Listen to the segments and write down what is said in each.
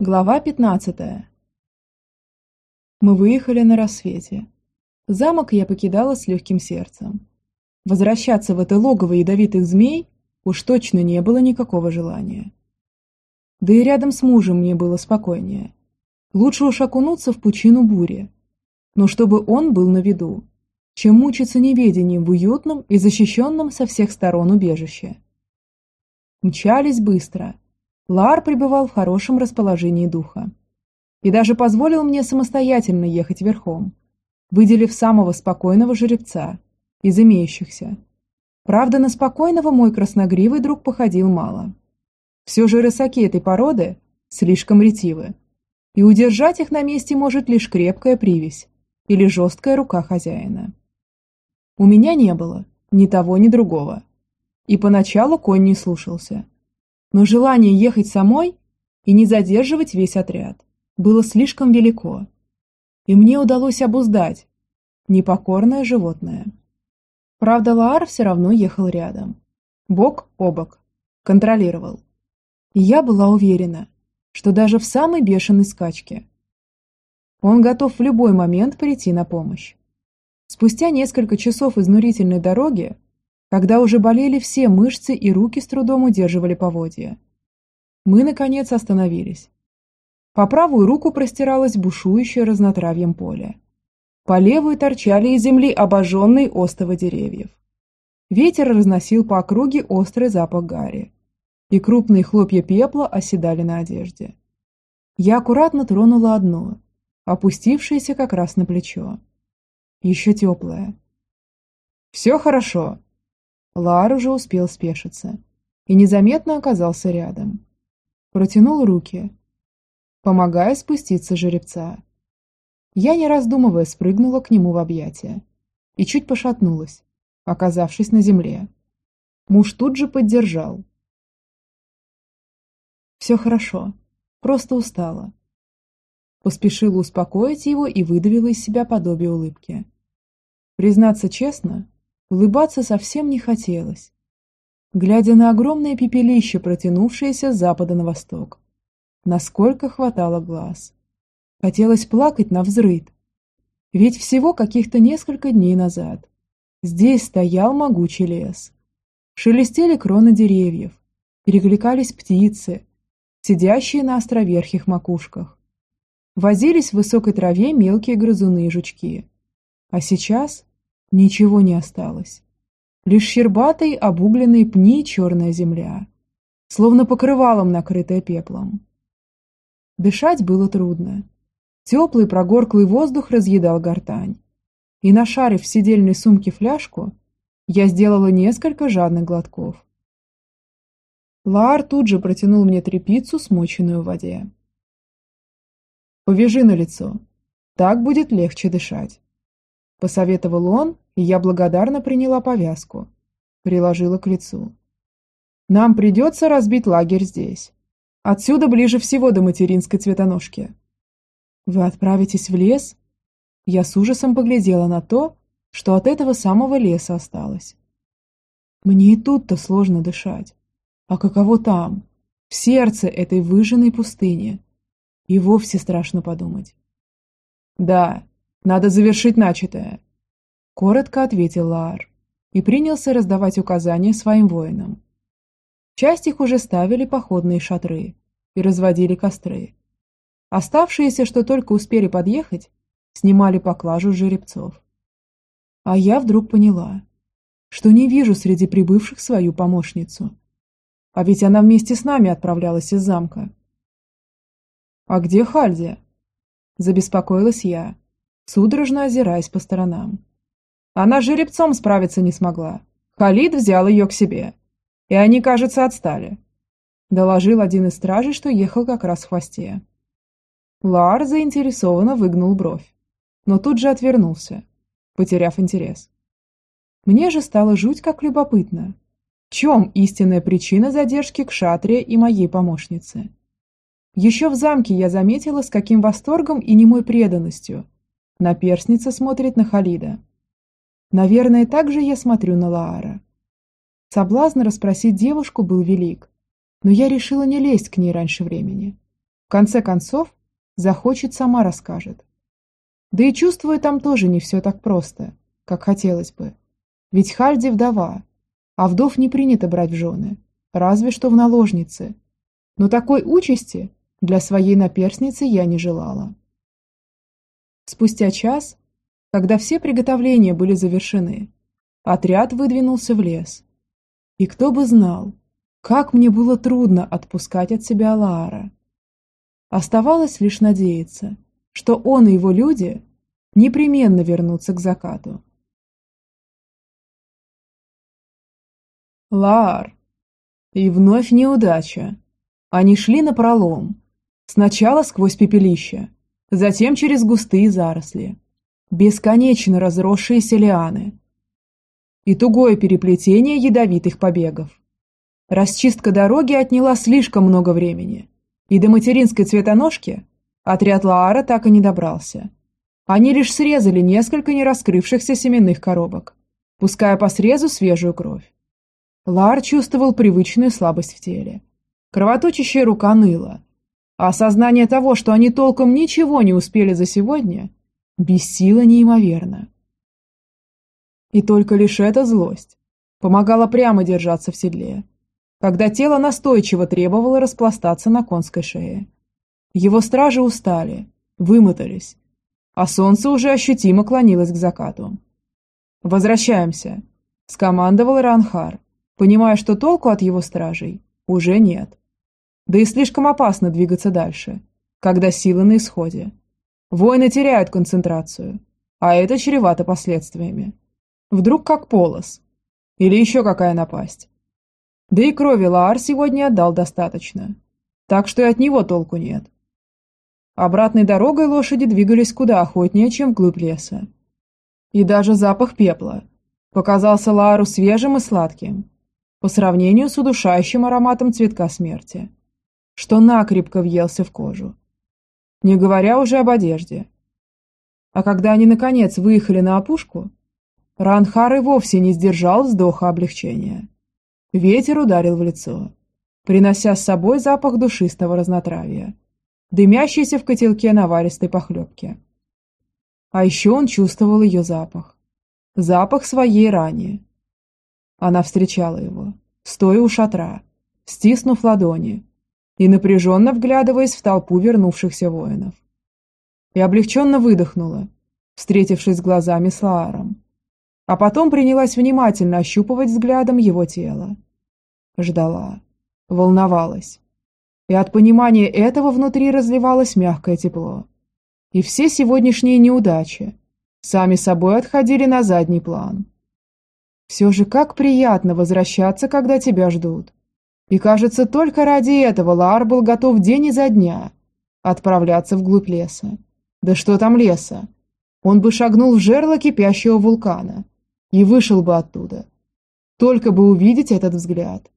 Глава 15. Мы выехали на рассвете. Замок я покидала с легким сердцем. Возвращаться в это логово ядовитых змей уж точно не было никакого желания. Да и рядом с мужем мне было спокойнее. Лучше уж окунуться в пучину бури, но чтобы он был на виду, чем мучиться неведением в уютном и защищенном со всех сторон убежище. Мчались быстро – Лар пребывал в хорошем расположении духа и даже позволил мне самостоятельно ехать верхом, выделив самого спокойного жеребца из имеющихся. Правда, на спокойного мой красногривый друг походил мало. Все же рысаки этой породы слишком ретивы, и удержать их на месте может лишь крепкая привязь или жесткая рука хозяина. У меня не было ни того, ни другого, и поначалу конь не слушался – но желание ехать самой и не задерживать весь отряд было слишком велико, и мне удалось обуздать непокорное животное. Правда, Лаар все равно ехал рядом, бок о бок, контролировал. И я была уверена, что даже в самой бешеной скачке он готов в любой момент прийти на помощь. Спустя несколько часов изнурительной дороги когда уже болели все мышцы и руки с трудом удерживали поводья. Мы, наконец, остановились. По правую руку простиралось бушующее разнотравьем поле. По левую торчали из земли обожженные остовы деревьев. Ветер разносил по округе острый запах гари, и крупные хлопья пепла оседали на одежде. Я аккуратно тронула одно, опустившееся как раз на плечо. Еще теплое. «Все хорошо», Лар уже успел спешиться и незаметно оказался рядом. Протянул руки, помогая спуститься жеребца. Я, не раздумывая, спрыгнула к нему в объятия и чуть пошатнулась, оказавшись на земле. Муж тут же поддержал. «Все хорошо, просто устала». Поспешила успокоить его и выдавила из себя подобие улыбки. Признаться честно, Улыбаться совсем не хотелось, глядя на огромное пепелище, протянувшееся с запада на восток. Насколько хватало глаз. Хотелось плакать на взрыд. Ведь всего каких-то несколько дней назад здесь стоял могучий лес. Шелестели кроны деревьев, перекликались птицы, сидящие на островерхих макушках. Возились в высокой траве мелкие грызуны и жучки. А сейчас Ничего не осталось. Лишь щербатые обугленные пни черная земля, словно покрывалом накрытая пеплом. Дышать было трудно. Теплый прогорклый воздух разъедал гортань. И нашарив в сидельной сумке фляжку, я сделала несколько жадных глотков. Лаар тут же протянул мне трепицу, смоченную в воде. «Повяжи на лицо. Так будет легче дышать». Посоветовал он, и я благодарно приняла повязку. Приложила к лицу. Нам придется разбить лагерь здесь. Отсюда ближе всего до материнской цветоножки. Вы отправитесь в лес? Я с ужасом поглядела на то, что от этого самого леса осталось. Мне и тут-то сложно дышать. А каково там, в сердце этой выжженной пустыни? И вовсе страшно подумать. Да, надо завершить начатое. Коротко ответил Лаар и принялся раздавать указания своим воинам. Часть их уже ставили походные шатры и разводили костры. Оставшиеся, что только успели подъехать, снимали поклажу жеребцов. А я вдруг поняла, что не вижу среди прибывших свою помощницу. А ведь она вместе с нами отправлялась из замка. «А где Хальдия?» Забеспокоилась я, судорожно озираясь по сторонам. Она жеребцом справиться не смогла. Халид взял ее к себе. И они, кажется, отстали. Доложил один из стражей, что ехал как раз в хвосте. Лар заинтересованно выгнул бровь, но тут же отвернулся, потеряв интерес. Мне же стало жуть как любопытно. В чем истинная причина задержки к шатре и моей помощнице? Еще в замке я заметила, с каким восторгом и немой преданностью Наперсница смотрит на Халида. Наверное, так же я смотрю на Лаара. Соблазн расспросить девушку был велик, но я решила не лезть к ней раньше времени. В конце концов, захочет, сама расскажет. Да и чувствую, там тоже не все так просто, как хотелось бы. Ведь Хальди вдова, а вдов не принято брать в жены, разве что в наложницы. Но такой участи для своей наперсницы я не желала. Спустя час, когда все приготовления были завершены, отряд выдвинулся в лес. И кто бы знал, как мне было трудно отпускать от себя Лаара. Оставалось лишь надеяться, что он и его люди непременно вернутся к закату. Лаар. И вновь неудача. Они шли на пролом. Сначала сквозь пепелище, затем через густые заросли. Бесконечно разросшиеся лианы. И тугое переплетение ядовитых побегов. Расчистка дороги отняла слишком много времени, и до материнской цветоножки отряд Лаара так и не добрался. Они лишь срезали несколько нераскрывшихся семенных коробок, пуская по срезу свежую кровь. Лаар чувствовал привычную слабость в теле. Кровоточащая рука ныла, а осознание того, что они толком ничего не успели за сегодня, бесило неимоверно. И только лишь эта злость помогала прямо держаться в седле, когда тело настойчиво требовало распластаться на конской шее. Его стражи устали, вымотались, а солнце уже ощутимо клонилось к закату. «Возвращаемся», – скомандовал Ранхар, понимая, что толку от его стражей уже нет. Да и слишком опасно двигаться дальше, когда силы на исходе. Воины теряют концентрацию, а это чревато последствиями. Вдруг как полос. Или еще какая напасть. Да и крови Лаар сегодня отдал достаточно. Так что и от него толку нет. Обратной дорогой лошади двигались куда охотнее, чем вглубь леса. И даже запах пепла показался Лаару свежим и сладким, по сравнению с удушающим ароматом цветка смерти, что накрепко въелся в кожу. Не говоря уже об одежде. А когда они наконец выехали на опушку, Ранхар и вовсе не сдержал вздоха облегчения. Ветер ударил в лицо, принося с собой запах душистого разнотравья, дымящийся в котелке наваристой похлебки. А еще он чувствовал ее запах. Запах своей рани. Она встречала его, стоя у шатра, стиснув ладони и напряженно вглядываясь в толпу вернувшихся воинов. И облегченно выдохнула, встретившись глазами с Лааром а потом принялась внимательно ощупывать взглядом его тело. Ждала, волновалась. И от понимания этого внутри разливалось мягкое тепло. И все сегодняшние неудачи сами собой отходили на задний план. Все же как приятно возвращаться, когда тебя ждут. И кажется, только ради этого Лар был готов день изо дня отправляться вглубь леса. Да что там леса? Он бы шагнул в жерло кипящего вулкана – и вышел бы оттуда. Только бы увидеть этот взгляд.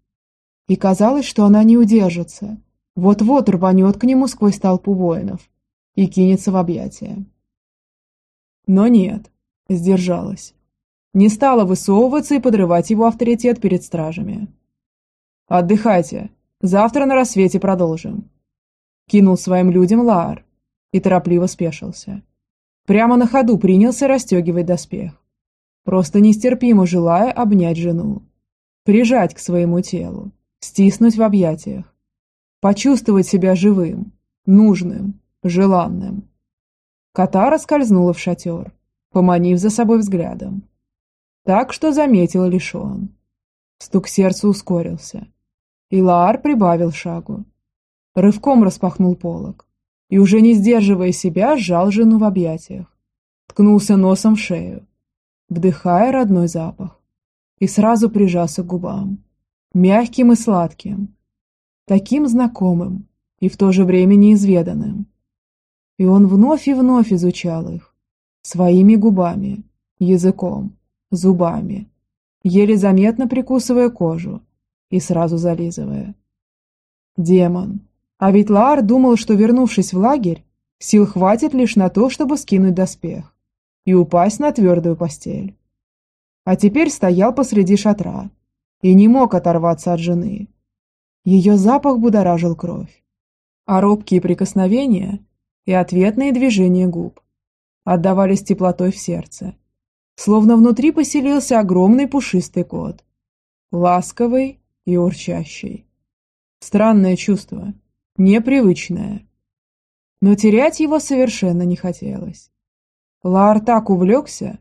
И казалось, что она не удержится, вот-вот рванет к нему сквозь толпу воинов и кинется в объятия. Но нет, сдержалась. Не стала высовываться и подрывать его авторитет перед стражами. «Отдыхайте, завтра на рассвете продолжим», кинул своим людям Лаар и торопливо спешился. Прямо на ходу принялся расстегивать доспех просто нестерпимо желая обнять жену, прижать к своему телу, стиснуть в объятиях, почувствовать себя живым, нужным, желанным. Катара скользнула в шатер, поманив за собой взглядом. Так что заметил лишь он. Стук сердца ускорился, и Лаар прибавил шагу. Рывком распахнул полог и, уже не сдерживая себя, сжал жену в объятиях. Ткнулся носом в шею, вдыхая родной запах, и сразу прижался к губам, мягким и сладким, таким знакомым и в то же время неизведанным. И он вновь и вновь изучал их, своими губами, языком, зубами, еле заметно прикусывая кожу и сразу зализывая. Демон. А ведь Лаар думал, что, вернувшись в лагерь, сил хватит лишь на то, чтобы скинуть доспех и упасть на твердую постель. А теперь стоял посреди шатра и не мог оторваться от жены. Ее запах будоражил кровь, а робкие прикосновения и ответные движения губ отдавались теплотой в сердце, словно внутри поселился огромный пушистый кот, ласковый и урчащий. Странное чувство, непривычное, но терять его совершенно не хотелось. Лар так увлекся,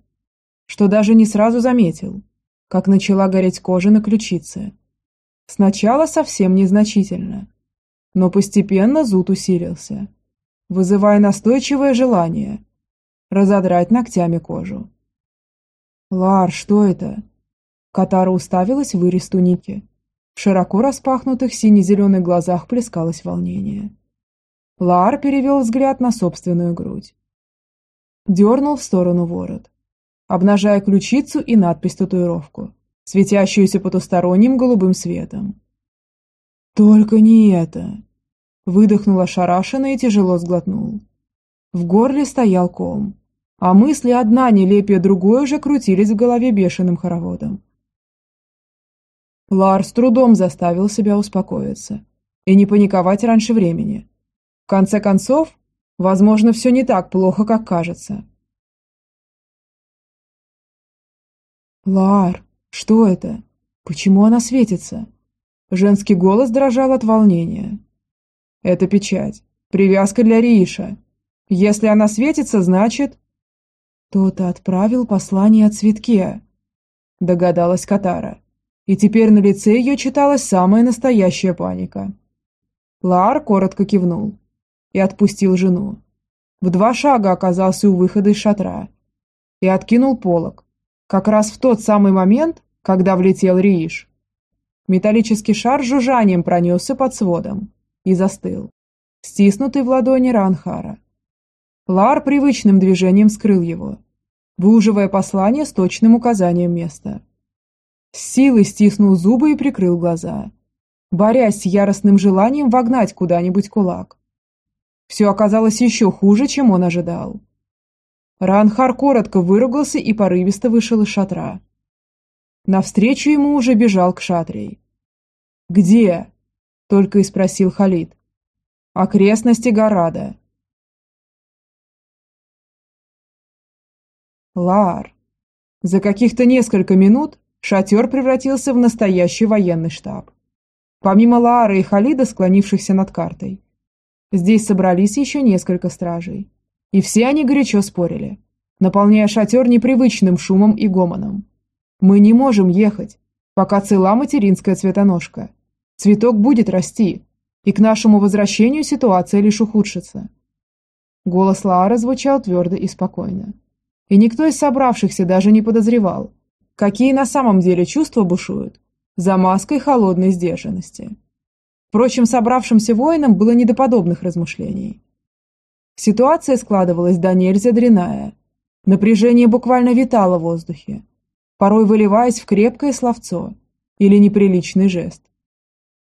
что даже не сразу заметил, как начала гореть кожа на ключице. Сначала совсем незначительно, но постепенно зуд усилился, вызывая настойчивое желание разодрать ногтями кожу. «Лар, что это?» Катара уставилась в вырез туники. В широко распахнутых сине-зеленых глазах плескалось волнение. Лар перевел взгляд на собственную грудь. Дернул в сторону ворот, обнажая ключицу и надпись-татуировку, светящуюся потусторонним голубым светом. «Только не это!» Выдохнул ошарашенно и тяжело сглотнул. В горле стоял ком, а мысли одна нелепее другой уже крутились в голове бешеным хороводом. Лар с трудом заставил себя успокоиться и не паниковать раньше времени конце концов, возможно, все не так плохо, как кажется. «Лар, что это? Почему она светится?» Женский голос дрожал от волнения. «Это печать. Привязка для Рииша. Если она светится, значит...» «Кто-то отправил послание о цветке», — догадалась Катара. И теперь на лице ее читалась самая настоящая паника. Лар коротко кивнул и отпустил жену. В два шага оказался у выхода из шатра и откинул полог, как раз в тот самый момент, когда влетел Рииш. Металлический шар жужжанием пронесся под сводом и застыл, стиснутый в ладони Ранхара. Лар привычным движением скрыл его, выуживая послание с точным указанием места. С силой стиснул зубы и прикрыл глаза, борясь с яростным желанием вогнать куда-нибудь кулак. Все оказалось еще хуже, чем он ожидал. Ранхар коротко выругался и порывисто вышел из шатра. Навстречу ему уже бежал к шатрей. «Где?» – только и спросил Халид. «Окрестности Гарада». Лар. За каких-то несколько минут шатер превратился в настоящий военный штаб. Помимо Лаара и Халида, склонившихся над картой, Здесь собрались еще несколько стражей. И все они горячо спорили, наполняя шатер непривычным шумом и гомоном. «Мы не можем ехать, пока цела материнская цветоножка. Цветок будет расти, и к нашему возвращению ситуация лишь ухудшится». Голос Лаара звучал твердо и спокойно. И никто из собравшихся даже не подозревал, какие на самом деле чувства бушуют за маской холодной сдержанности. Впрочем, собравшимся воинам было не до подобных размышлений. Ситуация складывалась до нельзя дряная. Напряжение буквально витало в воздухе, порой выливаясь в крепкое словцо или неприличный жест.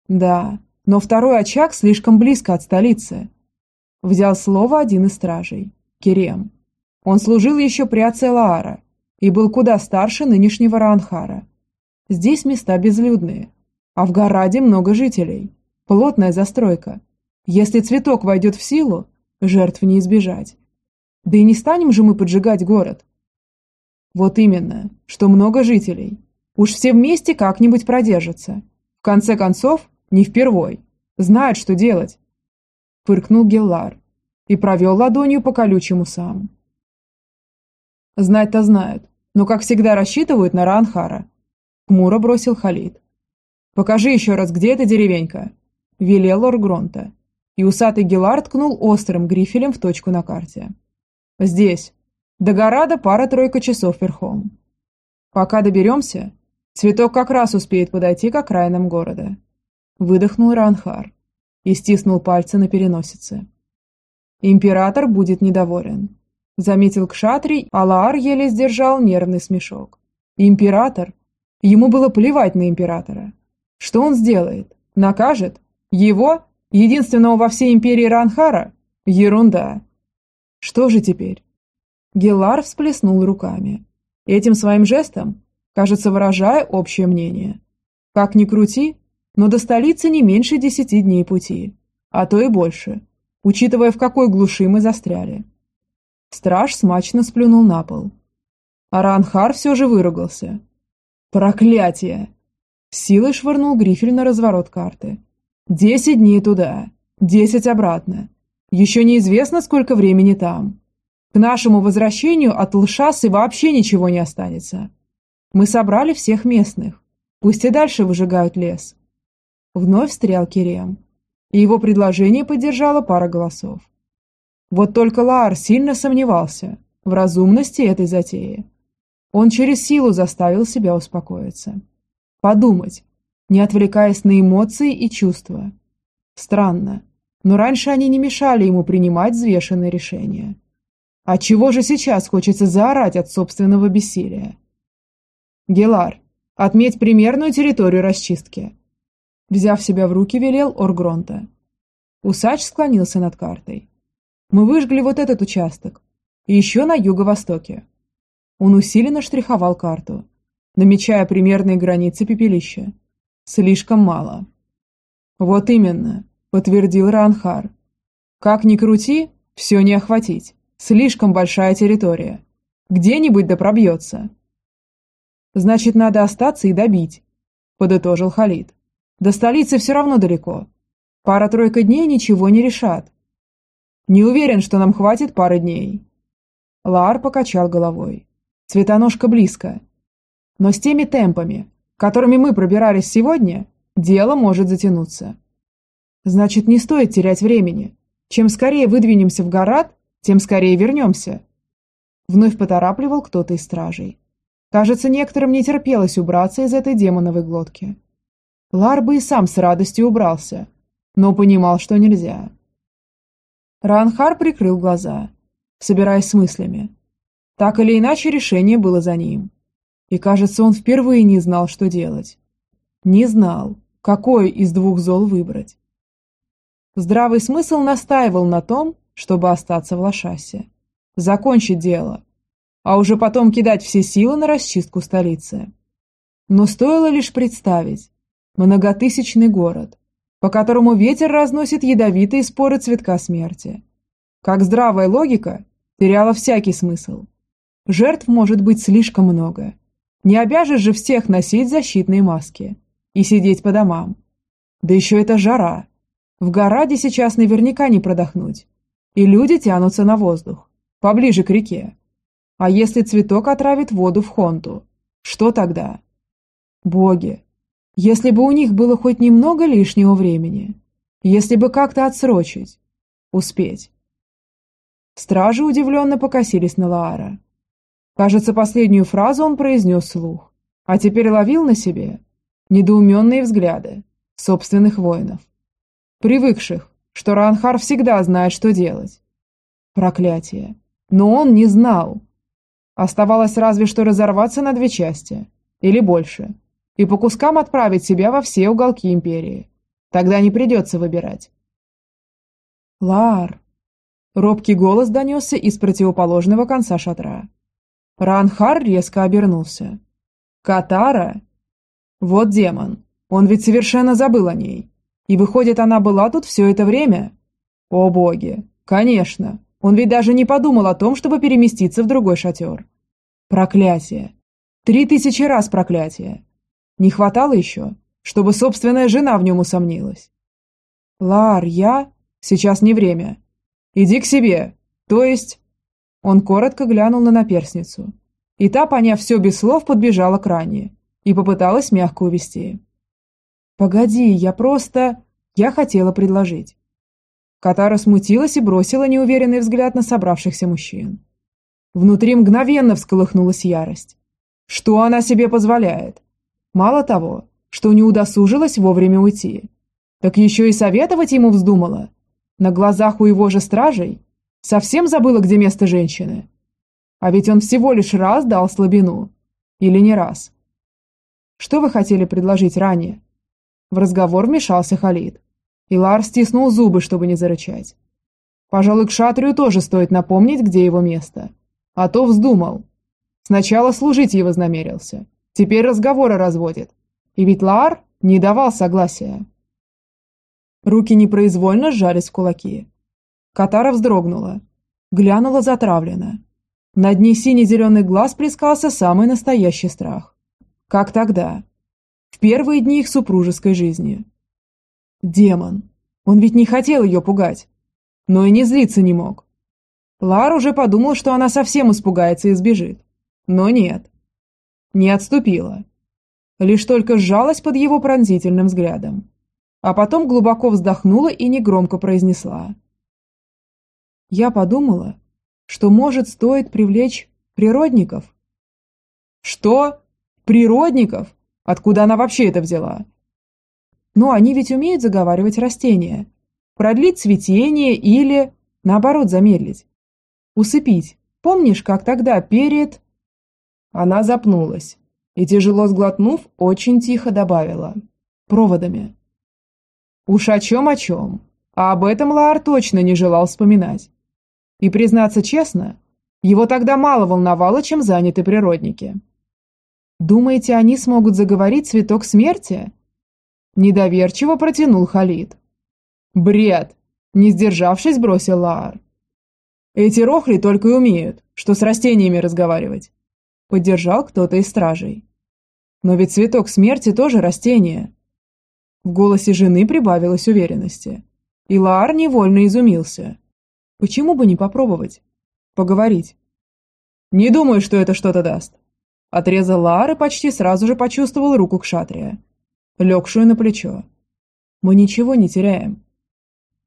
Да, но второй очаг слишком близко от столицы. Взял слово один из стражей, Керем. Он служил еще при отце Лаара и был куда старше нынешнего Раанхара. Здесь места безлюдные, а в Гораде много жителей. Плотная застройка. Если цветок войдет в силу, жертв не избежать. Да и не станем же мы поджигать город. Вот именно, что много жителей. Уж все вместе как-нибудь продержатся. В конце концов, не впервой. Знают, что делать. Фыркнул Геллар и провел ладонью по колючим усам. Знать-то знают, но, как всегда, рассчитывают на Ранхара. Хмуро бросил Халид. Покажи еще раз, где эта деревенька велел Оргронта, и усатый Гелар ткнул острым грифелем в точку на карте. «Здесь. До Горада пара-тройка часов верхом. Пока доберемся, цветок как раз успеет подойти к окраинам города». Выдохнул Ранхар и стиснул пальцы на переносице. «Император будет недоволен», — заметил Кшатрий, а Лаар еле сдержал нервный смешок. «Император? Ему было плевать на императора. Что он сделает? Накажет? Его, единственного во всей империи Ранхара? Ерунда. Что же теперь? Гелар всплеснул руками. Этим своим жестом, кажется, выражая общее мнение. Как ни крути, но до столицы не меньше десяти дней пути. а то и больше, учитывая, в какой глуши мы застряли. Страж смачно сплюнул на пол. Аранхар все же выругался. «Проклятие!» Силой швырнул грифель на разворот карты. «Десять дней туда, десять обратно. Еще неизвестно, сколько времени там. К нашему возвращению от Лшасы вообще ничего не останется. Мы собрали всех местных. Пусть и дальше выжигают лес». Вновь встрял Керем. И его предложение поддержала пара голосов. Вот только Лаар сильно сомневался в разумности этой затеи. Он через силу заставил себя успокоиться. Подумать, не отвлекаясь на эмоции и чувства. Странно, но раньше они не мешали ему принимать взвешенные решения. А чего же сейчас хочется заорать от собственного бессилия? Гелар, отметь примерную территорию расчистки. Взяв себя в руки, велел Оргронта. Усач склонился над картой. Мы выжгли вот этот участок. И еще на юго-востоке. Он усиленно штриховал карту, намечая примерные границы пепелища. Слишком мало. Вот именно, подтвердил Ранхар. Как ни крути, все не охватить. Слишком большая территория. Где-нибудь да пробьется. Значит, надо остаться и добить, подытожил Халид. До столицы все равно далеко. Пара-тройка дней ничего не решат. Не уверен, что нам хватит пары дней. Лар покачал головой. Цветоножка близко. Но с теми темпами, которыми мы пробирались сегодня, дело может затянуться. Значит, не стоит терять времени. Чем скорее выдвинемся в город, тем скорее вернемся. Вновь поторапливал кто-то из стражей. Кажется, некоторым не терпелось убраться из этой демоновой глотки. Лар бы и сам с радостью убрался, но понимал, что нельзя. Ранхар прикрыл глаза, собираясь с мыслями. Так или иначе, решение было за ним. И, кажется, он впервые не знал, что делать. Не знал, какое из двух зол выбрать. Здравый смысл настаивал на том, чтобы остаться в Лошасе. Закончить дело. А уже потом кидать все силы на расчистку столицы. Но стоило лишь представить многотысячный город, по которому ветер разносит ядовитые споры цветка смерти. Как здравая логика теряла всякий смысл. Жертв может быть слишком много. Не обяжешь же всех носить защитные маски и сидеть по домам. Да еще это жара. В Гораде сейчас наверняка не продохнуть. И люди тянутся на воздух, поближе к реке. А если цветок отравит воду в Хонту, что тогда? Боги, если бы у них было хоть немного лишнего времени, если бы как-то отсрочить, успеть. Стражи удивленно покосились на Лаара. Кажется, последнюю фразу он произнес вслух, а теперь ловил на себе недоуменные взгляды собственных воинов, привыкших, что Ранхар всегда знает, что делать. Проклятие. Но он не знал. Оставалось разве что разорваться на две части, или больше, и по кускам отправить себя во все уголки Империи. Тогда не придется выбирать. Лар. Робкий голос донесся из противоположного конца шатра. Ранхар резко обернулся. «Катара? Вот демон. Он ведь совершенно забыл о ней. И выходит, она была тут все это время? О боги! Конечно! Он ведь даже не подумал о том, чтобы переместиться в другой шатер. Проклятие! Три тысячи раз проклятие! Не хватало еще, чтобы собственная жена в нем усомнилась. Лар, я... Сейчас не время. Иди к себе. То есть... Он коротко глянул на наперсницу. И та, поняв все без слов, подбежала к ране и попыталась мягко увести. «Погоди, я просто... Я хотела предложить». Катара смутилась и бросила неуверенный взгляд на собравшихся мужчин. Внутри мгновенно всколыхнулась ярость. Что она себе позволяет? Мало того, что не удосужилась вовремя уйти, так еще и советовать ему вздумала. На глазах у его же стражей Совсем забыла, где место женщины? А ведь он всего лишь раз дал слабину. Или не раз? Что вы хотели предложить ранее? В разговор вмешался Халид. И Лар стиснул зубы, чтобы не зарычать. Пожалуй, к Шатрию тоже стоит напомнить, где его место. А то вздумал. Сначала служить его вознамерился. Теперь разговоры разводит. И ведь Лар не давал согласия. Руки непроизвольно сжались в кулаки. Катара вздрогнула, глянула затравленно. На дне сине-зеленый глаз плескался самый настоящий страх. Как тогда? В первые дни их супружеской жизни. Демон. Он ведь не хотел ее пугать. Но и не злиться не мог. Лар уже подумал, что она совсем испугается и сбежит. Но нет. Не отступила. Лишь только сжалась под его пронзительным взглядом. А потом глубоко вздохнула и негромко произнесла. Я подумала, что, может, стоит привлечь природников. Что? Природников? Откуда она вообще это взяла? Ну, они ведь умеют заговаривать растения. Продлить цветение или, наоборот, замедлить. Усыпить. Помнишь, как тогда перед... Она запнулась и, тяжело сглотнув, очень тихо добавила. Проводами. Уж о чем о чем. А об этом Лаар точно не желал вспоминать. И, признаться честно, его тогда мало волновало, чем заняты природники. «Думаете, они смогут заговорить цветок смерти?» Недоверчиво протянул Халид. «Бред!» – не сдержавшись, бросил Лаар. «Эти рохли только и умеют, что с растениями разговаривать», – поддержал кто-то из стражей. «Но ведь цветок смерти тоже растение». В голосе жены прибавилось уверенности, и Лаар невольно изумился. Почему бы не попробовать? Поговорить. Не думаю, что это что-то даст. Отрезал Лаар и почти сразу же почувствовал руку Кшатрия, легшую на плечо. Мы ничего не теряем.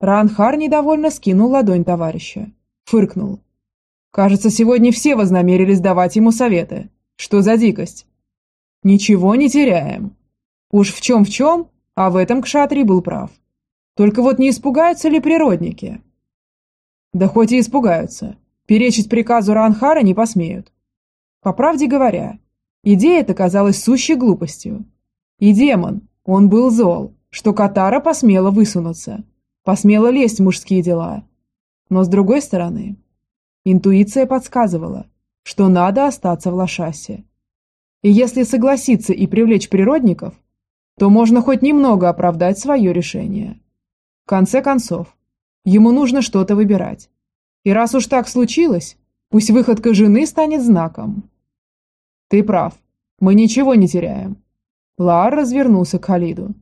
Ранхар недовольно скинул ладонь товарища. Фыркнул. Кажется, сегодня все вознамерились давать ему советы. Что за дикость? Ничего не теряем. Уж в чем в чем, а в этом Кшатри был прав. Только вот не испугаются ли природники? Да хоть и испугаются. Перечить приказу Ранхара не посмеют. По правде говоря, идея эта казалась сущей глупостью. И демон, он был зол, что Катара посмела высунуться, посмела лезть в мужские дела. Но с другой стороны, интуиция подсказывала, что надо остаться в Лошасе. И если согласиться и привлечь природников, то можно хоть немного оправдать свое решение. В конце концов, Ему нужно что-то выбирать. И раз уж так случилось, пусть выходка жены станет знаком. Ты прав, мы ничего не теряем. Лар развернулся к Халиду.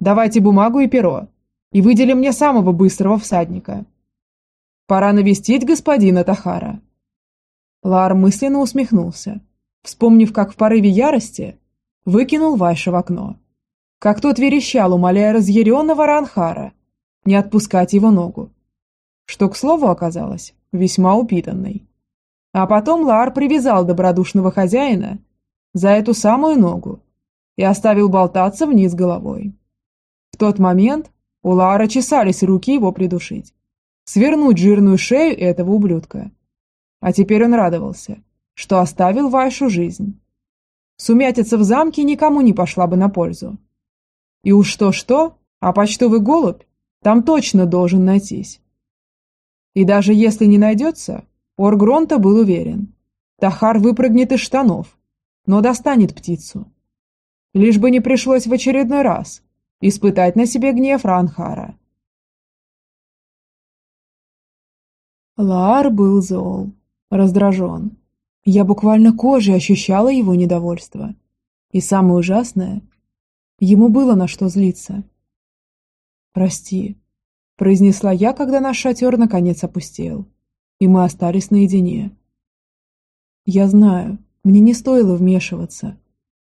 Давайте бумагу и перо, и выделим мне самого быстрого всадника. Пора навестить господина Тахара. Лар мысленно усмехнулся, вспомнив, как в порыве ярости выкинул Вайша в окно. Как тот верещал, умоляя разъяренного Ранхара – не отпускать его ногу, что, к слову, оказалось весьма упитанной. А потом Лар привязал добродушного хозяина за эту самую ногу и оставил болтаться вниз головой. В тот момент у Лара чесались руки его придушить, свернуть жирную шею этого ублюдка. А теперь он радовался, что оставил Вайшу жизнь. Сумятица в замке никому не пошла бы на пользу. И уж что-что, а почтовый голубь там точно должен найтись. И даже если не найдется, Оргронта был уверен. Тахар выпрыгнет из штанов, но достанет птицу. Лишь бы не пришлось в очередной раз испытать на себе гнев Ранхара. Лаар был зол, раздражен. Я буквально кожей ощущала его недовольство. И самое ужасное, ему было на что злиться. «Прости», – произнесла я, когда наш шатер наконец опустел, и мы остались наедине. «Я знаю, мне не стоило вмешиваться,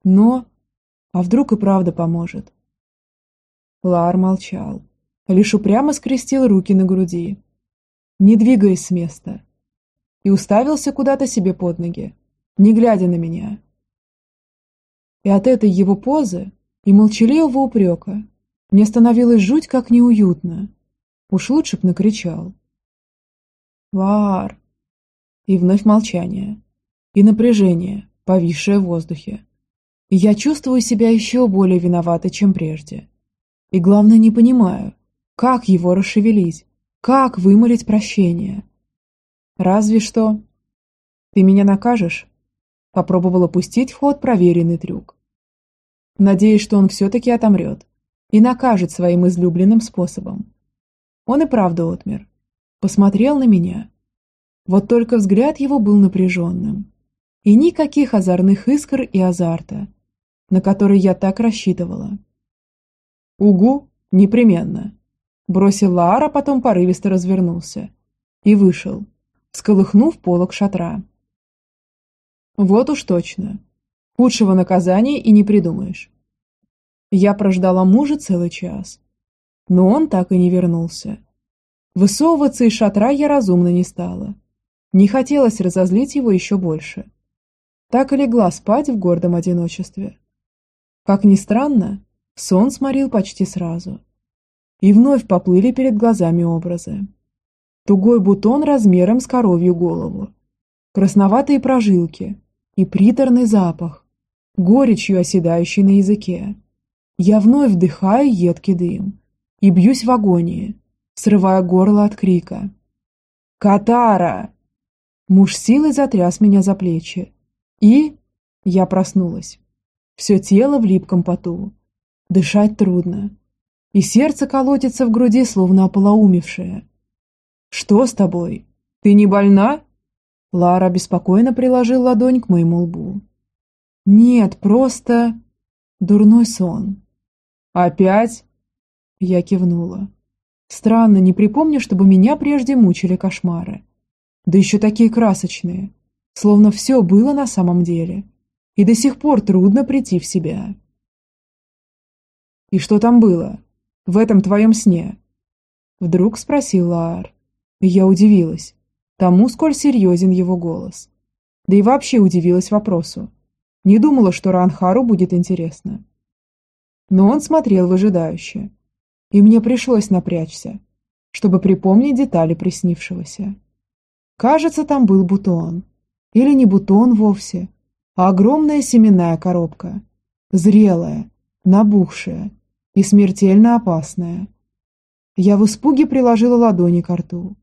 но... А вдруг и правда поможет?» Лар молчал, лишь упрямо скрестил руки на груди, не двигаясь с места, и уставился куда-то себе под ноги, не глядя на меня. И от этой его позы и молчаливого упрека мне становилось жуть как неуютно. Уж лучше б накричал. Вар! И вновь молчание. И напряжение, повисшее в воздухе. И я чувствую себя еще более виноватой, чем прежде. И главное, не понимаю, как его расшевелить, как вымолить прощение. Разве что... Ты меня накажешь? Попробовала пустить в ход проверенный трюк. Надеюсь, что он все-таки отомрет и накажет своим излюбленным способом. Он и правда отмер. Посмотрел на меня. Вот только взгляд его был напряженным. И никаких озорных искр и азарта, на который я так рассчитывала. «Угу, непременно», – бросил Лаара, потом порывисто развернулся и вышел, всколыхнув полок шатра. Вот уж точно. Худшего наказания и не придумаешь. Я прождала мужа целый час, но он так и не вернулся. Высовываться из шатра я разумно не стала. Не хотелось разозлить его еще больше. Так и легла спать в гордом одиночестве. Как ни странно, сон сморил почти сразу. И вновь поплыли перед глазами образы. Тугой бутон размером с коровью голову. Красноватые прожилки и приторный запах, горечью оседающий на языке. Я вновь вдыхаю едкий дым и бьюсь в агонии, срывая горло от крика. «Катара!» Муж силой затряс меня за плечи. И я проснулась. Все тело в липком поту. Дышать трудно. И сердце колотится в груди, словно ополоумевшее. «Что с тобой? Ты не больна?» Лара беспокойно приложил ладонь к моему лбу. «Нет, просто... дурной сон». «Опять?» Я кивнула. Странно, не припомню, чтобы меня прежде мучили кошмары. Да еще такие красочные, словно все было на самом деле. И до сих пор трудно прийти в себя. «И что там было? В этом твоем сне?» Вдруг спросил Лаар. Я удивилась тому, сколь серьезен его голос. Да и вообще удивилась вопросу. Не думала, что Ранхару будет интересно. Но он смотрел выжидающе, и мне пришлось напрячься, чтобы припомнить детали приснившегося. Кажется, там был бутон. Или не бутон вовсе, а огромная семенная коробка. Зрелая, набухшая и смертельно опасная. Я в испуге приложила ладони к рту.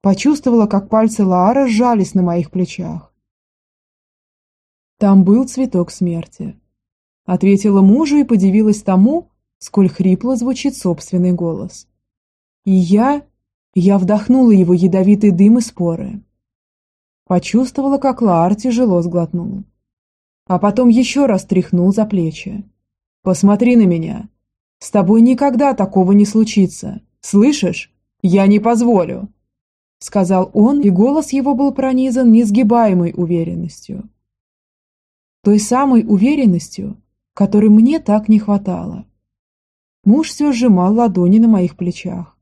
Почувствовала, как пальцы Лаара сжались на моих плечах. Там был цветок смерти. Ответила мужу и подивилась тому, сколь хрипло звучит собственный голос. И я... я вдохнула его ядовитый дым и споры. Почувствовала, как Лаар тяжело сглотнул. А потом еще раз тряхнул за плечи. «Посмотри на меня. С тобой никогда такого не случится. Слышишь? Я не позволю!» сказал он, и голос его был пронизан несгибаемой уверенностью. Той самой уверенностью, которой мне так не хватало. Муж все сжимал ладони на моих плечах,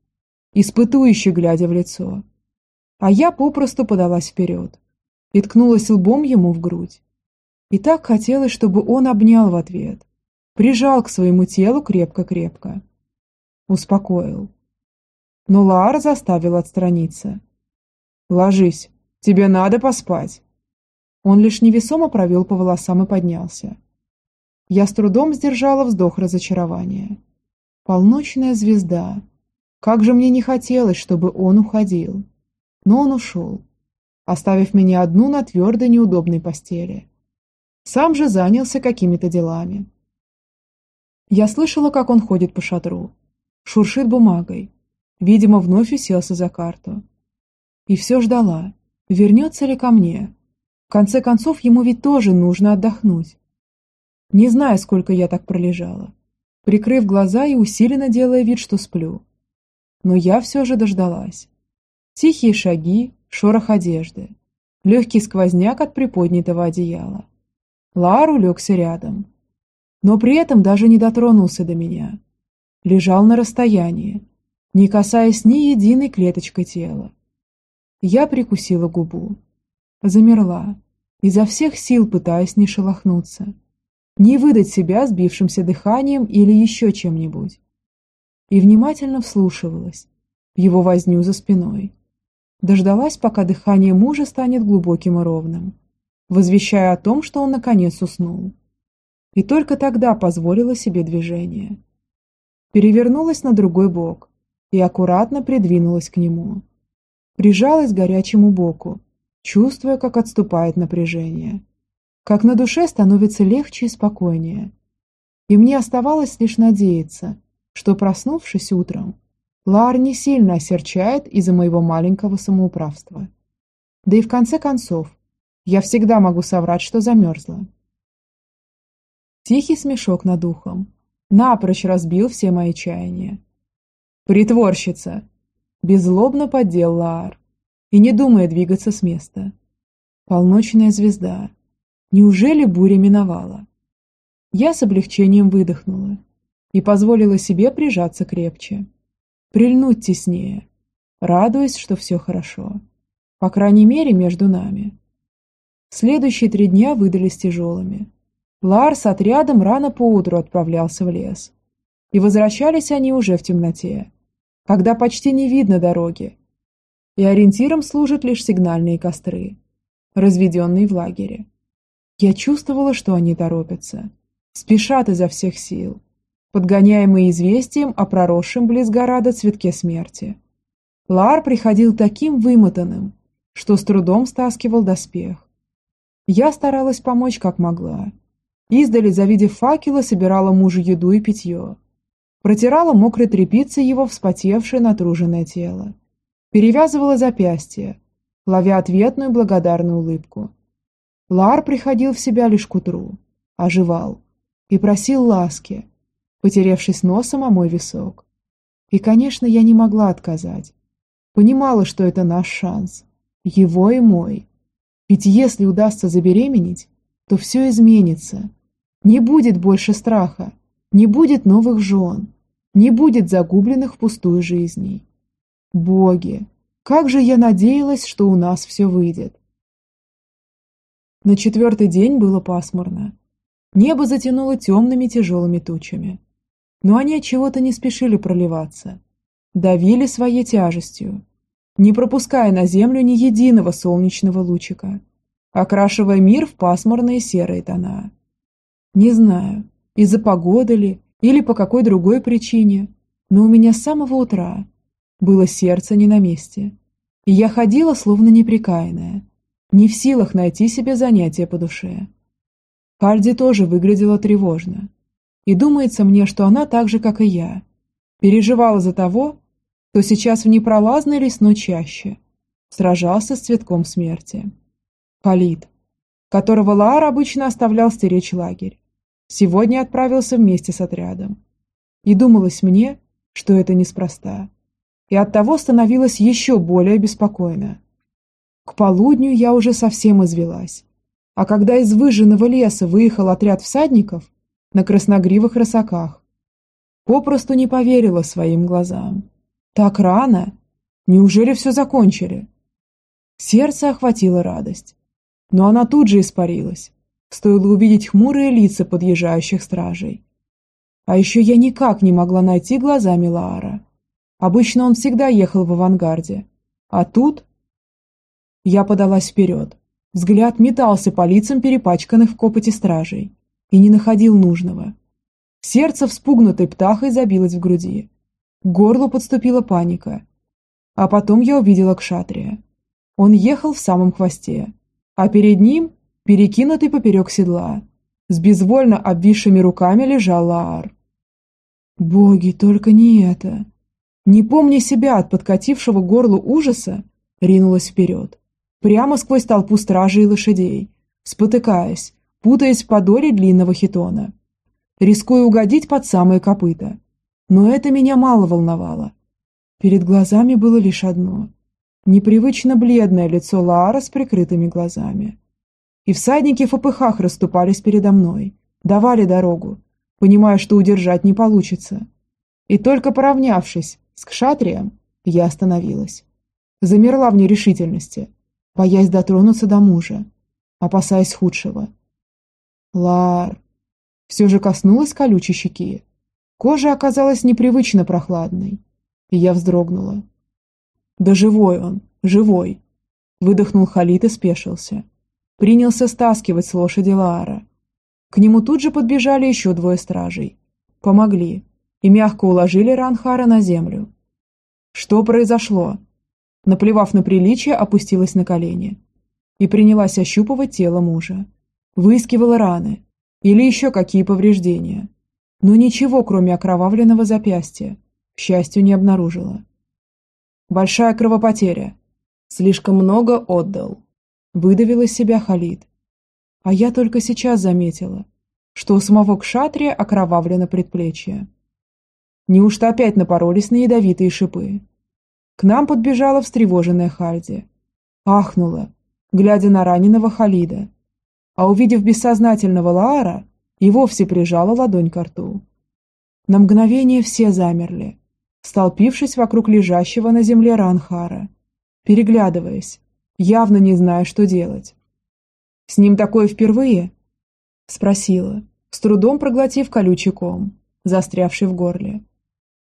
испытующе глядя в лицо. А я попросту подалась вперед и ткнулась лбом ему в грудь. И так хотелось, чтобы он обнял в ответ, прижал к своему телу крепко-крепко. Успокоил. Но Лаар заставил отстраниться «Ложись, тебе надо поспать». Он лишь невесомо провел по волосам и поднялся. Я с трудом сдержала вздох разочарования. Полночная звезда. Как же мне не хотелось, чтобы он уходил. Но он ушел, оставив меня одну на твердой неудобной постели. Сам же занялся какими-то делами. Я слышала, как он ходит по шатру, шуршит бумагой. Видимо, вновь уселся за карту. И все ждала, вернется ли ко мне. В конце концов, ему ведь тоже нужно отдохнуть. Не знаю, сколько я так пролежала, прикрыв глаза и усиленно делая вид, что сплю. Но я все же дождалась. Тихие шаги, шорох одежды, легкий сквозняк от приподнятого одеяла. Лару легся рядом, но при этом даже не дотронулся до меня. Лежал на расстоянии, не касаясь ни единой клеточкой тела. Я прикусила губу. Замерла, изо всех сил пытаясь не шелохнуться, не выдать себя сбившимся дыханием или еще чем-нибудь. И внимательно вслушивалась в его возню за спиной. Дождалась, пока дыхание мужа станет глубоким и ровным, возвещая о том, что он наконец уснул. И только тогда позволила себе движение. Перевернулась на другой бок и аккуратно придвинулась к нему прижалась к горячему боку, чувствуя, как отступает напряжение. Как на душе становится легче и спокойнее. И мне оставалось лишь надеяться, что, проснувшись утром, Лар не сильно осерчает из-за моего маленького самоуправства. Да и в конце концов, я всегда могу соврать, что замерзла. Тихий смешок над ухом напрочь разбил все мои чаяния. «Притворщица!» – беззлобно поддел Лаар и не думая двигаться с места. Полночная звезда. Неужели буря миновала? Я с облегчением выдохнула и позволила себе прижаться крепче, прильнуть теснее, радуясь, что все хорошо. По крайней мере, между нами. Следующие три дня выдались тяжелыми. Ларс отрядом рано поутру отправлялся в лес. И возвращались они уже в темноте, когда почти не видно дороги, и ориентиром служат лишь сигнальные костры, разведенные в лагере. Я чувствовала, что они торопятся, спешат изо всех сил, подгоняемые известием о проросшем близ города цветке смерти. Лар приходил таким вымотанным, что с трудом стаскивал доспех. Я старалась помочь как могла, Издали, завидев факела, собирала мужу еду и питье. Протирала мокрой тряпицей его вспотевшее натруженное тело. Перевязывала запястье, ловя ответную благодарную улыбку. Лар приходил в себя лишь к утру, оживал и просил ласки, потеревшись носом о мой висок. И, конечно, я не могла отказать. Понимала, что это наш шанс, его и мой. Ведь если удастся забеременеть, то все изменится. Не будет больше страха, не будет новых жен, не будет загубленных впустую жизней. Боги, как же я надеялась, что у нас все выйдет. На четвертый день было пасмурно. Небо затянуло темными тяжелыми тучами. Но они от чего-то не спешили проливаться. Давили своей тяжестью, не пропуская на землю ни единого солнечного лучика, окрашивая мир в пасмурные серые тона. Не знаю, из-за погоды ли или по какой другой причине, но у меня с самого утра было сердце не на месте, и я ходила словно неприкаянная, не в силах найти себе занятие по душе. Харди тоже выглядела тревожно, и думается мне, что она так же, как и я, переживала за того, кто сейчас в непролазной лесной чаще сражался с цветком смерти. Халид, которого Лаар обычно оставлял стеречь лагерь. Сегодня отправился вместе с отрядом. И думалось мне, что это неспроста. И оттого становилось еще более беспокойно. К полудню я уже совсем извелась. А когда из выжженного леса выехал отряд всадников на красногривых рысаках, попросту не поверила своим глазам. Так рано? Неужели все закончили? Сердце охватило радость. Но она тут же испарилась. Стоило увидеть хмурые лица подъезжающих стражей. А еще я никак не могла найти глазами Лаара. Обычно он всегда ехал в авангарде. А тут... Я подалась вперед. Взгляд метался по лицам перепачканных в копоти стражей и не находил нужного. Сердце вспугнутой птахой забилось в груди. К горлу подступила паника. А потом я увидела Кшатрия. Он ехал в самом хвосте, а перед ним, перекинутый поперек седла, с безвольно обвисшими руками лежал Лаар. Боги, только не это. Не помня себя от подкатившего горлу ужаса, ринулась вперед, прямо сквозь толпу стражей и лошадей, спотыкаясь, путаясь в подоле длинного хитона, рискуя угодить под самые копыта. Но это меня мало волновало. Перед глазами было лишь одно непривычно бледное лицо Лаара с прикрытыми глазами. И всадники в попыхах расступались передо мной, давали дорогу, понимая, что удержать не получится. И только поравнявшись с Кшатрием, я остановилась. Замерла в нерешительности, боясь дотронуться до мужа, опасаясь худшего. Лар все же коснулась колючей щеки. Кожа оказалась непривычно прохладной, и я вздрогнула. «Да живой он, живой!» Выдохнул Халид и спешился. Принялся стаскивать с лошади Лаара. К нему тут же подбежали еще двое стражей. Помогли и мягко уложили Ранхара на землю. Что произошло? Наплевав на приличие, опустилась на колени и принялась ощупывать тело мужа. Выискивала раны или еще какие повреждения. но ничего, кроме окровавленного запястья, к счастью, не обнаружила. Большая кровопотеря. Слишком много отдал. Выдавил из себя Халид. А я только сейчас заметила, что у самого кшатрия окровавлено предплечье. Неужто опять напоролись на ядовитые шипы? К нам подбежала встревоженная Хальди. Ахнула, глядя на раненого Халида, а увидев бессознательного Лаара, и вовсе прижала ладонь к рту. На мгновение все замерли, столпившись вокруг лежащего на земле Ранхара, переглядываясь, явно не зная, что делать. «С ним такое впервые?» – спросила, с трудом проглотив колючий ком, застрявший в горле.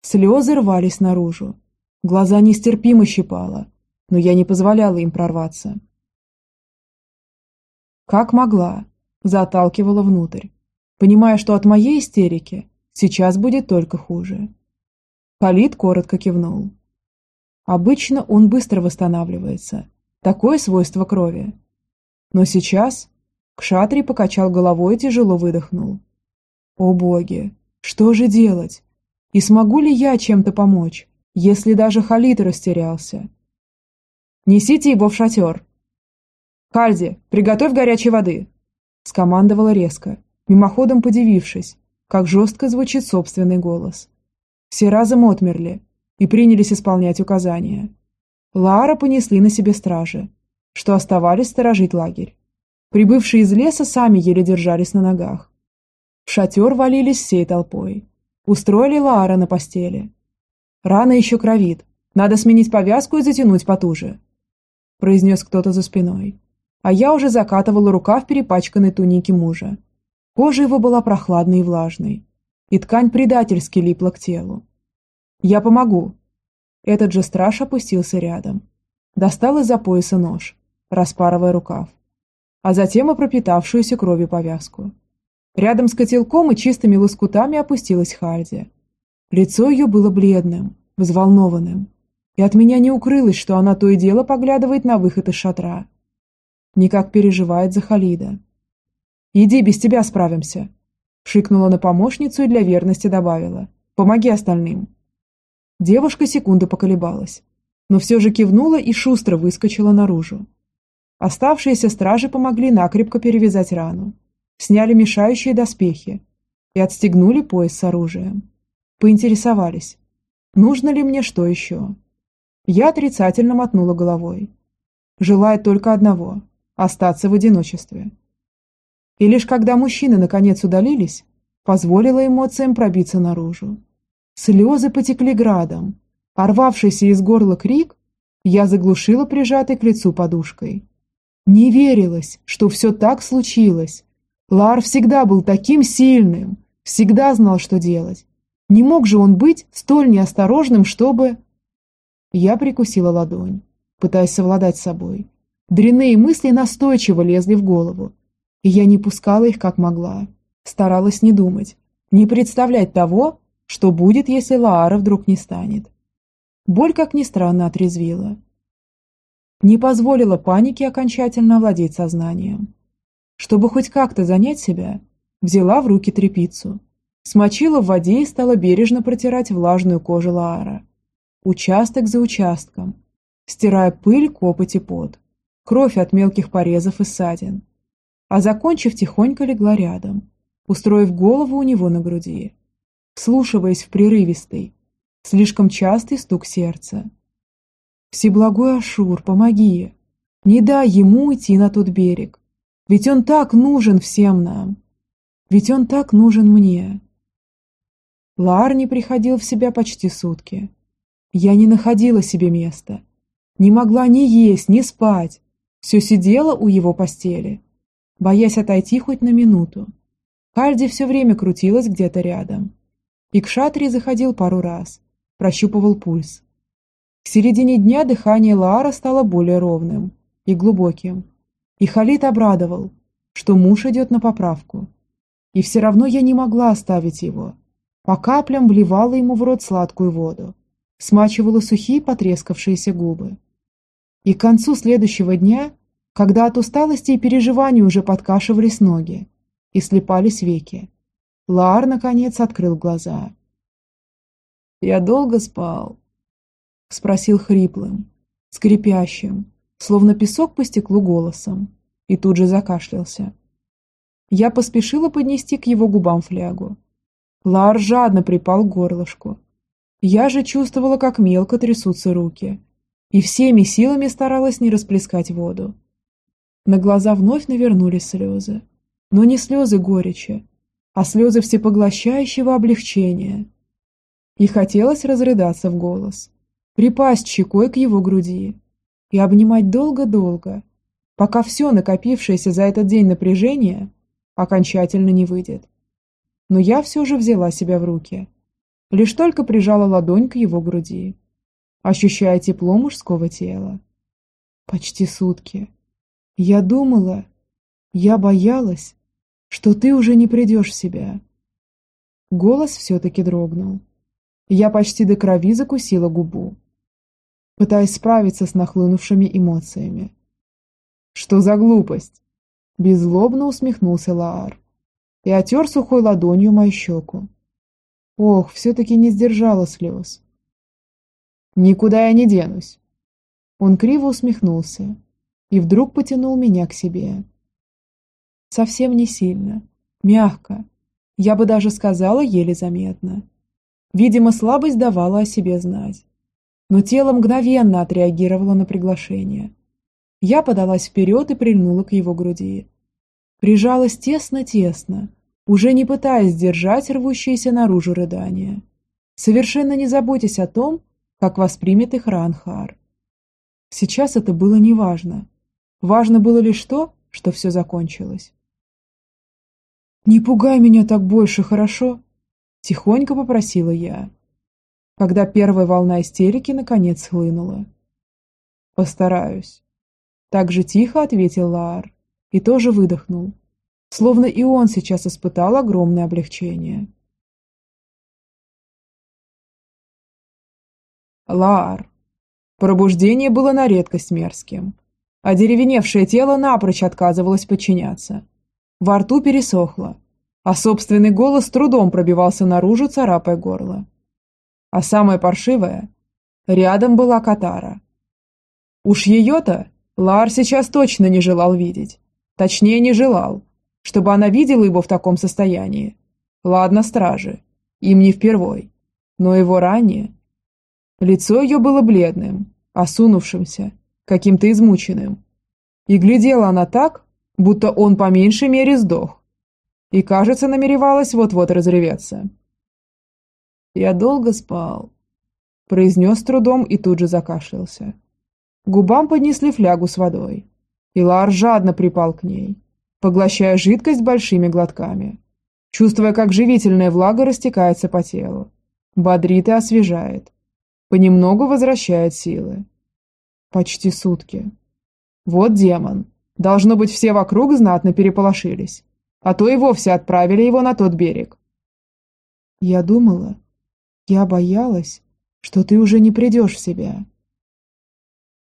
Слезы рвались наружу, глаза нестерпимо щипало, но я не позволяла им прорваться. Как могла, заталкивала внутрь, понимая, что от моей истерики сейчас будет только хуже. Полит коротко кивнул. Обычно он быстро восстанавливается. Такое свойство крови. Но сейчас Кшатри покачал головой и тяжело выдохнул. О боги, что же делать? И смогу ли я чем-то помочь, если даже Халид растерялся? Несите его в шатер. Кальди, приготовь горячей воды, скомандовала резко, мимоходом подивившись, как жестко звучит собственный голос. Все разом отмерли и принялись исполнять указания. Лара понесли на себе стражи, что оставались сторожить лагерь. Прибывшие из леса сами еле держались на ногах. В шатер валились всей толпой. Устроили Лаара на постели. Рана еще кровит. Надо сменить повязку и затянуть потуже. Произнес кто-то за спиной. А я уже закатывала рука в перепачканной тунике мужа. Кожа его была прохладной и влажной, и ткань предательски липла к телу. «Я помогу!» Этот же страж опустился рядом. Достал из-за пояса нож, распарывая рукав, а затем и пропитавшуюся кровью повязку. Рядом с котелком и чистыми лоскутами опустилась Харди. Лицо ее было бледным, взволнованным, и от меня не укрылось, что она то и дело поглядывает на выход из шатра. Никак переживает за Халида. «Иди, без тебя справимся», — шикнула на помощницу и для верности добавила. «Помоги остальным». Девушка секунду поколебалась, но все же кивнула и шустро выскочила наружу. Оставшиеся стражи помогли накрепко перевязать рану, сняли мешающие доспехи и отстегнули пояс с оружием. Поинтересовались, нужно ли мне что еще. Я отрицательно мотнула головой. Желает только одного – остаться в одиночестве. И лишь когда мужчины наконец удалились, позволила эмоциям пробиться наружу. Слезы потекли градом, а рвавшийся из горла крик я заглушила прижатой к лицу подушкой. Не верилось, что все так случилось. Лар всегда был таким сильным, всегда знал, что делать. Не мог же он быть столь неосторожным, чтобы... Я прикусила ладонь, пытаясь совладать с собой. Дрянные мысли настойчиво лезли в голову, и я не пускала их как могла. Старалась не думать, не представлять того, что будет, если Лаара вдруг не станет. Боль, как ни странно, отрезвила. Не позволила панике окончательно овладеть сознанием. Чтобы хоть как-то занять себя, взяла в руки трепицу, смочила в воде и стала бережно протирать влажную кожу Лаара. Участок за участком, стирая пыль, копоть и пот, кровь от мелких порезов и ссадин. А закончив, тихонько легла рядом, устроив голову у него на груди вслушиваясь в прерывистый, слишком частый стук сердца. «Всеблагой Ашур, помоги! Не дай ему уйти на тот берег, ведь он так нужен всем нам, ведь он так нужен мне!» Лар не приходил в себя почти сутки. Я не находила себе места, не могла ни есть, ни спать, все сидела у его постели, боясь отойти хоть на минуту. Кальди все время крутилась где-то рядом, и к шатре заходил пару раз, прощупывал пульс. К середине дня дыхание Лаара стало более ровным и глубоким, и Халид обрадовал, что муж идет на поправку. И все равно я не могла оставить его. По каплям вливала ему в рот сладкую воду, смачивала сухие потрескавшиеся губы. И к концу следующего дня, когда от усталости и переживаний уже подкашивались ноги и слепались веки, Лаар, наконец, открыл глаза. «Я долго спал?» — спросил хриплым, скрипящим, словно песок по стеклу голосом, и тут же закашлялся. Я поспешила поднести к его губам флягу. Лар жадно припал к горлышку. Я же чувствовала, как мелко трясутся руки, и всеми силами старалась не расплескать воду. На глаза вновь навернулись слезы, но не слезы горечи, а слезы всепоглощающего облегчения. И хотелось разрыдаться в голос, припасть щекой к его груди и обнимать долго-долго, пока все накопившееся за этот день напряжение окончательно не выйдет. Но я все же взяла себя в руки. Лишь только прижала ладонь к его груди, ощущая тепло мужского тела. Почти сутки. Я думала, я боялась, что ты уже не придешь в себя. Голос все-таки дрогнул. Я почти до крови закусила губу, пытаясь справиться с нахлынувшими эмоциями. «Что за глупость?» Беззлобно усмехнулся Лаар и отер сухой ладонью мою щеку. Ох, все-таки не сдержала слез. «Никуда я не денусь!» Он криво усмехнулся и вдруг потянул меня к себе. Совсем не сильно, мягко, я бы даже сказала еле заметно. Видимо, слабость давала о себе знать. Но тело мгновенно отреагировало на приглашение. Я подалась вперед и прильнула к его груди. Прижалась тесно-тесно, уже не пытаясь сдержать рвущиеся наружу рыдания, совершенно не заботясь о том, как воспримет их Ранхар. Сейчас это было неважно. Важно было лишь то, что все закончилось. «Не пугай меня так больше, хорошо?» Тихонько попросила я, когда первая волна истерики наконец схлынула. «Постараюсь». Так же тихо ответил Лаар и тоже выдохнул, словно и он сейчас испытал огромное облегчение. Лаар. Пробуждение было на редкость мерзким, а деревеневшее тело напрочь отказывалось подчиняться. Во рту пересохло, а собственный голос трудом пробивался наружу, царапая горло. А самое паршивое – рядом была Катара. Уж ее-то Лар сейчас точно не желал видеть. Точнее, не желал, чтобы она видела его в таком состоянии. Ладно, стражи, им не впервой. Но его ранее... Лицо ее было бледным, осунувшимся, каким-то измученным. И глядела она так, будто он по меньшей мере сдох. И, кажется, намеревалась вот-вот разреветься. «Я долго спал», – произнес трудом и тут же закашлялся. Губам поднесли флягу с водой. И Лар жадно припал к ней, поглощая жидкость большими глотками, чувствуя, как живительная влага растекается по телу, бодрит и освежает, понемногу возвращает силы. Почти сутки. Вот демон, Должно быть, все вокруг знатно переполошились, а то и вовсе отправили его на тот берег. Я думала, я боялась, что ты уже не придешь в себя.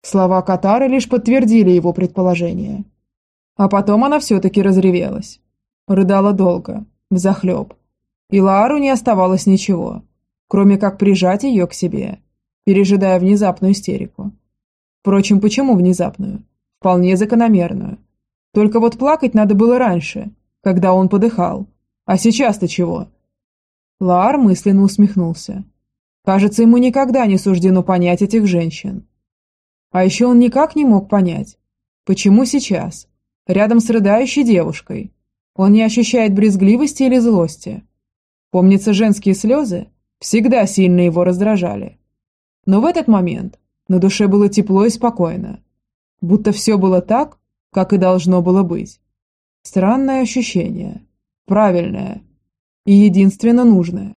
Слова Катары лишь подтвердили его предположение. А потом она все-таки разревелась. Рыдала долго, взахлеб. И Лару не оставалось ничего, кроме как прижать ее к себе, пережидая внезапную истерику. Впрочем, почему внезапную? Вполне закономерную. Только вот плакать надо было раньше, когда он подыхал. А сейчас-то чего? Лаар мысленно усмехнулся. Кажется, ему никогда не суждено понять этих женщин. А еще он никак не мог понять, почему сейчас, рядом с рыдающей девушкой, он не ощущает брезгливости или злости. Помнится, женские слезы всегда сильно его раздражали. Но в этот момент на душе было тепло и спокойно будто все было так, как и должно было быть. Странное ощущение, правильное и единственно нужное.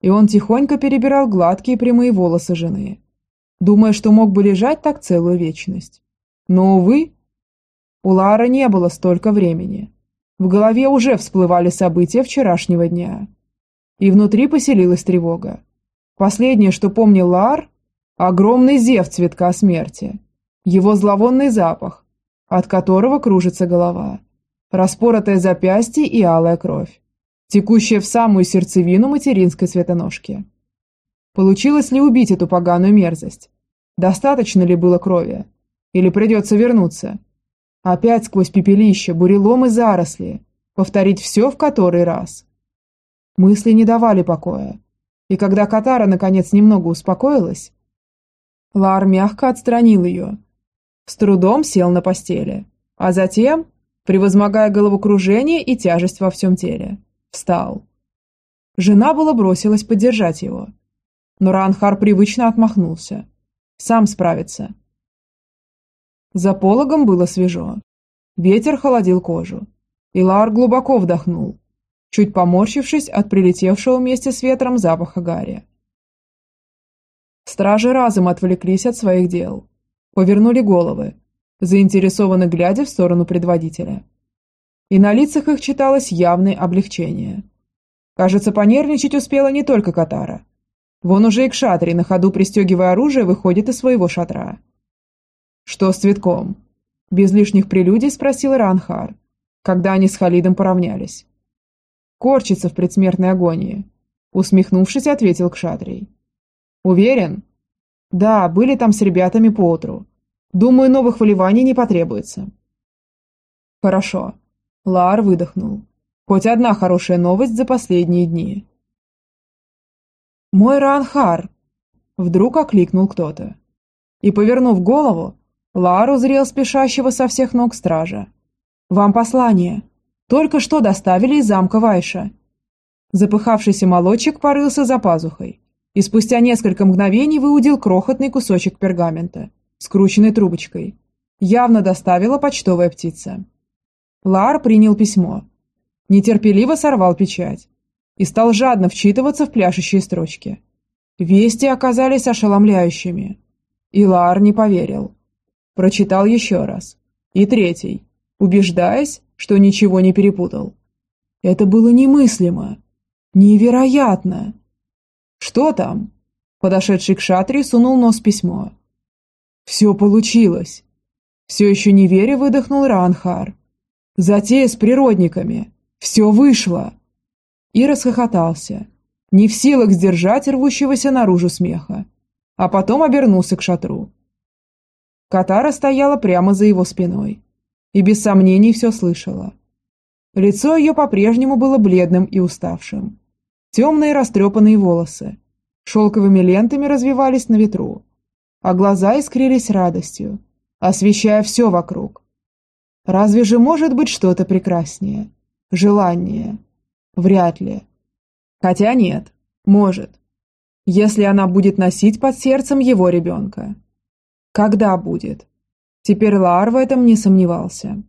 И он тихонько перебирал гладкие прямые волосы жены, думая, что мог бы лежать так целую вечность. Но, увы, у Лары не было столько времени. В голове уже всплывали события вчерашнего дня. И внутри поселилась тревога. Последнее, что помнил Лар – огромный зев цветка смерти – его зловонный запах, от которого кружится голова, распоротое запястье и алая кровь. текущая в самую сердцевину материнской светоножки. Получилось ли убить эту поганую мерзость? Достаточно ли было крови? Или придется вернуться? Опять сквозь пепелище, бурелом и заросли. Повторить все в который раз. Мысли не давали покоя. И когда Катара наконец немного успокоилась, Лар мягко отстранил ее. С трудом сел на постели. А затем, превозмогая головокружение и тяжесть во всем теле, встал. Жена была бросилась поддержать его. Но Ранхар привычно отмахнулся. Сам справится. За пологом было свежо. Ветер холодил кожу. И Лар глубоко вдохнул, чуть поморщившись от прилетевшего вместе с ветром запаха гари. Стражи разом отвлеклись от своих дел. Повернули головы, заинтересованно глядя в сторону предводителя. И на лицах их читалось явное облегчение. Кажется, понервничать успела не только Катара. Вон уже и к шатре, на ходу пристегивая оружие, выходит из своего шатра. «Что с цветком?» Без лишних прелюдий спросил Ранхар, когда они с Халидом поравнялись. «Корчится в предсмертной агонии», усмехнувшись, ответил Кшатрий. Уверен? Да, были там с ребятами поутру. Думаю, новых вливаний не потребуется. Хорошо. Лар выдохнул. Хоть одна хорошая новость за последние дни. «Мой Ранхар!» Вдруг окликнул кто-то. И, повернув голову, Лар узрел спешащего со всех ног стража. «Вам послание. Только что доставили из замка Вайша». Запыхавшийся молодчик порылся за пазухой и спустя несколько мгновений выудил крохотный кусочек пергамента, скрученной трубочкой. Явно доставила почтовая птица. Лар принял письмо. Нетерпеливо сорвал печать и стал жадно вчитываться в пляшущие строчки. Вести оказались ошеломляющими. И Лар не поверил. Прочитал еще раз. И третий, убеждаясь, что ничего не перепутал. Это было немыслимо. Невероятно. «Что там?» Подошедший к шатре сунул нос письмо. «Все получилось!» Все еще не веря, выдохнул Ранхар. «Затея с природниками! Все вышло!» И расхохотался, не в силах сдержать рвущегося наружу смеха, а потом обернулся к шатру. Катара стояла прямо за его спиной и без сомнений все слышала. Лицо ее по-прежнему было бледным и уставшим. Темные растрепанные волосы шелковыми лентами развивались на ветру, а глаза искрились радостью, освещая все вокруг. Разве же может быть что-то прекраснее? Желание? Вряд ли. Хотя нет, может. Если она будет носить под сердцем его ребенка. Когда будет? Теперь Лар в этом не сомневался.